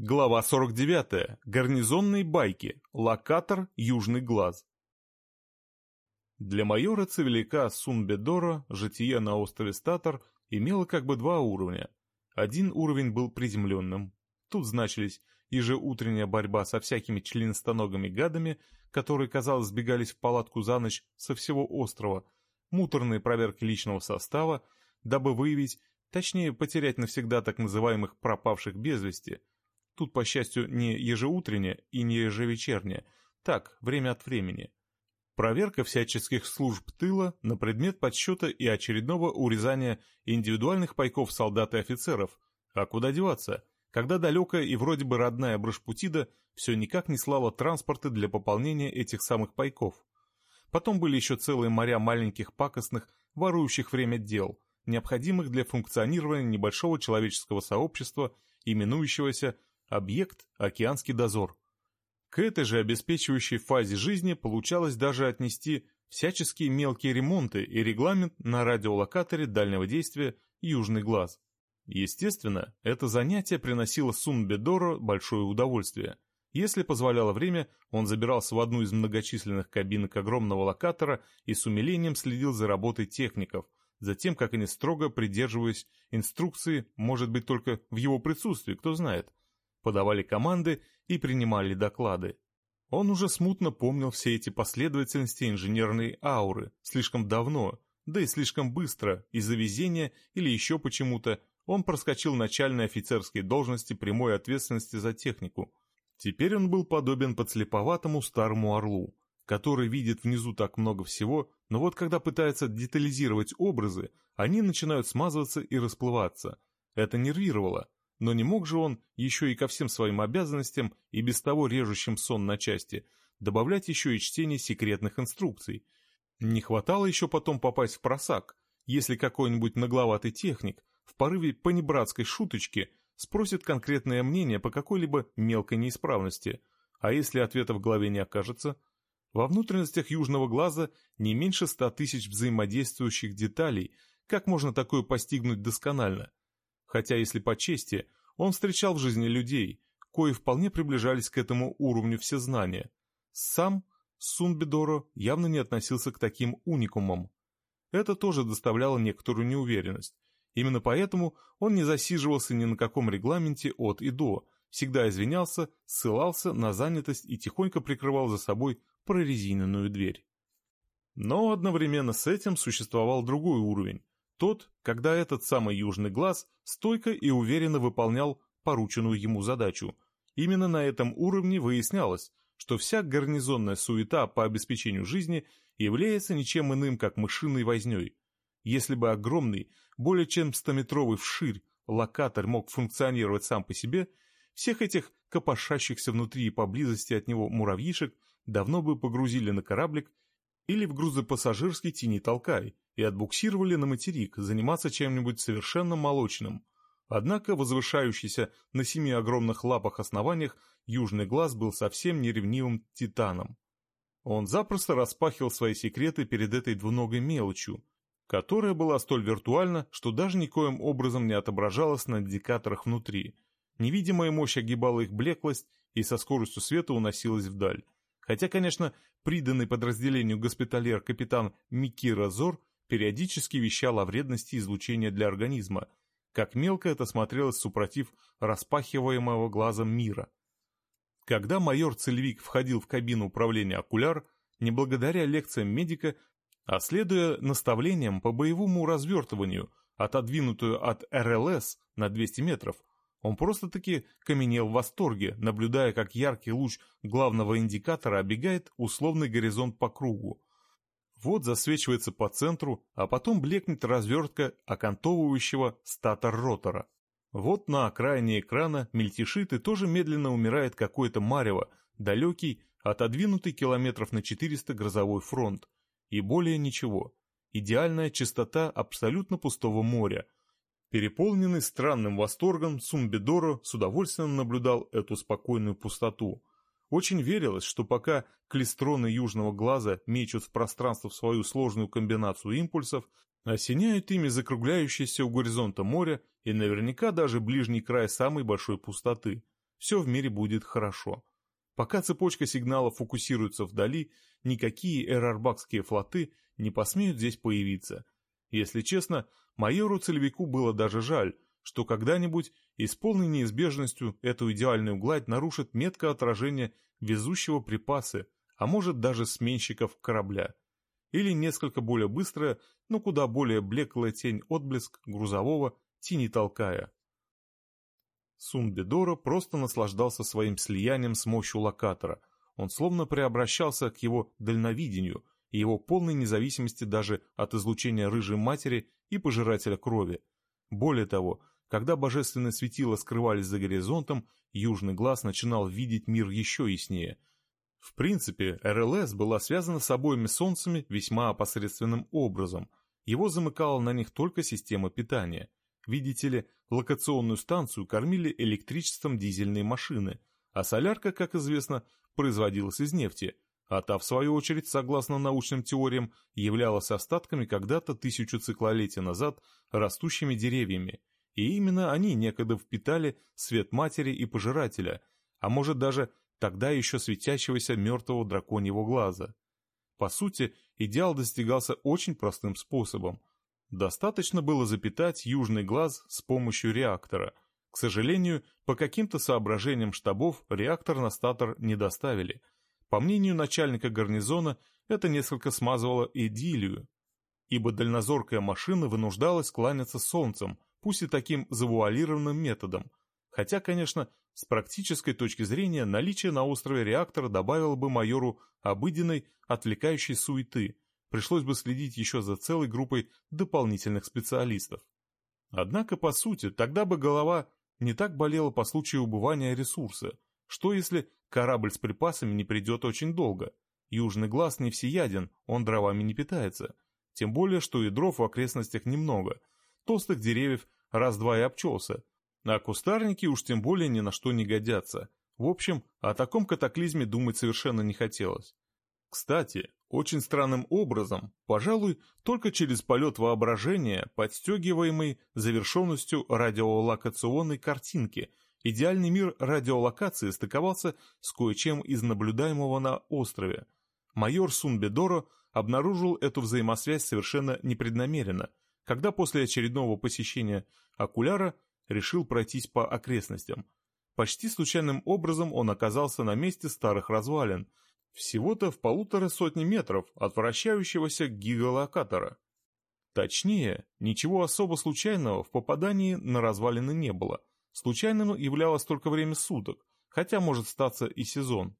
Глава 49. Гарнизонные байки. Локатор «Южный глаз». Для майора Цивиляка Сунбедора житие на острове Статор имело как бы два уровня. Один уровень был приземленным. Тут значились ежеутренняя борьба со всякими членистоногими гадами, которые, казалось, сбегались в палатку за ночь со всего острова, муторные проверки личного состава, дабы выявить, точнее потерять навсегда так называемых пропавших без вести – Тут, по счастью, не ежеутренне и не ежевечерне, так, время от времени. Проверка всяческих служб тыла на предмет подсчета и очередного урезания индивидуальных пайков солдат и офицеров. А куда деваться, когда далекая и вроде бы родная Брашпутида все никак не слала транспорты для пополнения этих самых пайков. Потом были еще целые моря маленьких пакостных, ворующих время дел, необходимых для функционирования небольшого человеческого сообщества, именующегося Объект – океанский дозор. К этой же обеспечивающей фазе жизни получалось даже отнести всяческие мелкие ремонты и регламент на радиолокаторе дальнего действия «Южный глаз». Естественно, это занятие приносило Сунбедору большое удовольствие. Если позволяло время, он забирался в одну из многочисленных кабинок огромного локатора и с умилением следил за работой техников, за тем, как они строго придерживаясь инструкции, может быть только в его присутствии, кто знает, подавали команды и принимали доклады. Он уже смутно помнил все эти последовательности инженерной ауры, слишком давно, да и слишком быстро, из-за везения или еще почему-то, он проскочил начальной офицерской должности прямой ответственности за технику. Теперь он был подобен подслеповатому старому орлу, который видит внизу так много всего, но вот когда пытается детализировать образы, они начинают смазываться и расплываться. Это нервировало, но не мог же он еще и ко всем своим обязанностям и без того режущим сон на части добавлять еще и чтение секретных инструкций. Не хватало еще потом попасть в просак, если какой-нибудь нагловатый техник в порыве понебратской шуточки спросит конкретное мнение по какой-либо мелкой неисправности, а если ответа в голове не окажется? Во внутренностях южного глаза не меньше ста тысяч взаимодействующих деталей, как можно такое постигнуть досконально? Хотя, если по чести, он встречал в жизни людей, кои вполне приближались к этому уровню всезнания. Сам Сунбедоро явно не относился к таким уникумам. Это тоже доставляло некоторую неуверенность. Именно поэтому он не засиживался ни на каком регламенте от и до, всегда извинялся, ссылался на занятость и тихонько прикрывал за собой прорезиненную дверь. Но одновременно с этим существовал другой уровень, тот, когда этот самый южный глаз стойко и уверенно выполнял порученную ему задачу. Именно на этом уровне выяснялось, что вся гарнизонная суета по обеспечению жизни является ничем иным, как мышиной возней. Если бы огромный, более чем стометровый вширь локатор мог функционировать сам по себе, всех этих копошащихся внутри и поблизости от него муравьишек давно бы погрузили на кораблик или в грузопассажирский тени толкай и отбуксировали на материк заниматься чем-нибудь совершенно молочным. Однако возвышающийся на семи огромных лапах основаниях южный глаз был совсем неревнивым титаном. Он запросто распахивал свои секреты перед этой двуногой мелочью, которая была столь виртуальна, что даже никоим образом не отображалась на индикаторах внутри. Невидимая мощь огибала их блеклость и со скоростью света уносилась вдаль. Хотя, конечно, приданный подразделению госпитальер капитан Микира Зор периодически вещал о вредности излучения для организма, как мелко это смотрелось супротив распахиваемого глазом мира. Когда майор Цельвик входил в кабину управления «Окуляр», не благодаря лекциям медика, а следуя наставлениям по боевому развертыванию, отодвинутую от РЛС на 200 метров, он просто-таки каменел в восторге, наблюдая, как яркий луч главного индикатора обегает условный горизонт по кругу. Вот засвечивается по центру, а потом блекнет развертка окантовывающего статор-ротора. Вот на окраине экрана мельтешит и тоже медленно умирает какое-то марево, далекий, отодвинутый километров на 400 грозовой фронт. И более ничего. Идеальная чистота абсолютно пустого моря – Переполненный странным восторгом, Сумбедоро с удовольствием наблюдал эту спокойную пустоту. Очень верилось, что пока клестроны южного глаза мечут в пространство свою сложную комбинацию импульсов, осеняют ими закругляющееся у горизонта море и наверняка даже ближний край самой большой пустоты. все в мире будет хорошо. Пока цепочка сигналов фокусируется вдали, никакие эрарбакские флоты не посмеют здесь появиться. Если честно, майору-целевику было даже жаль, что когда-нибудь и с полной неизбежностью эту идеальную гладь нарушит метка отражения везущего припасы, а может даже сменщиков корабля. Или несколько более быстрая, но куда более блеклая тень отблеск грузового тени толкая. Сунбедоро просто наслаждался своим слиянием с мощью локатора. Он словно преобращался к его дальновидению и его полной независимости даже от излучения рыжей матери и пожирателя крови. Более того, когда божественные светила скрывались за горизонтом, южный глаз начинал видеть мир еще яснее. В принципе, РЛС была связана с обоими солнцами весьма опосредственным образом. Его замыкала на них только система питания. Видите ли, локационную станцию кормили электричеством дизельные машины, а солярка, как известно, производилась из нефти, а та, в свою очередь, согласно научным теориям, являлась остатками когда-то тысячу циклолетий назад растущими деревьями, и именно они некогда впитали свет матери и пожирателя, а может даже тогда еще светящегося мертвого драконьего глаза. По сути, идеал достигался очень простым способом. Достаточно было запитать южный глаз с помощью реактора. К сожалению, по каким-то соображениям штабов реактор на статор не доставили. По мнению начальника гарнизона, это несколько смазывало идиллию, ибо дальнозоркая машина вынуждалась кланяться солнцем, пусть и таким завуалированным методом. Хотя, конечно, с практической точки зрения наличие на острове реактора добавило бы майору обыденной, отвлекающей суеты – пришлось бы следить еще за целой группой дополнительных специалистов. Однако, по сути, тогда бы голова не так болела по случаю убывания ресурса. Что если корабль с припасами не придет очень долго? Южный глаз не всеяден, он дровами не питается. Тем более, что и дров в окрестностях немного. Толстых деревьев раз-два и обчелся. А кустарники уж тем более ни на что не годятся. В общем, о таком катаклизме думать совершенно не хотелось. Кстати, очень странным образом, пожалуй, только через полет воображения, подстегиваемый завершенностью радиолокационной картинки, идеальный мир радиолокации стыковался с кое-чем из наблюдаемого на острове. Майор Сунбедоро обнаружил эту взаимосвязь совершенно непреднамеренно, когда после очередного посещения окуляра решил пройтись по окрестностям. Почти случайным образом он оказался на месте старых развалин – всего-то в полутора сотни метров от вращающегося гигалокатора. Точнее, ничего особо случайного в попадании на развалины не было. Случайным являлось только время суток, хотя может статься и сезон.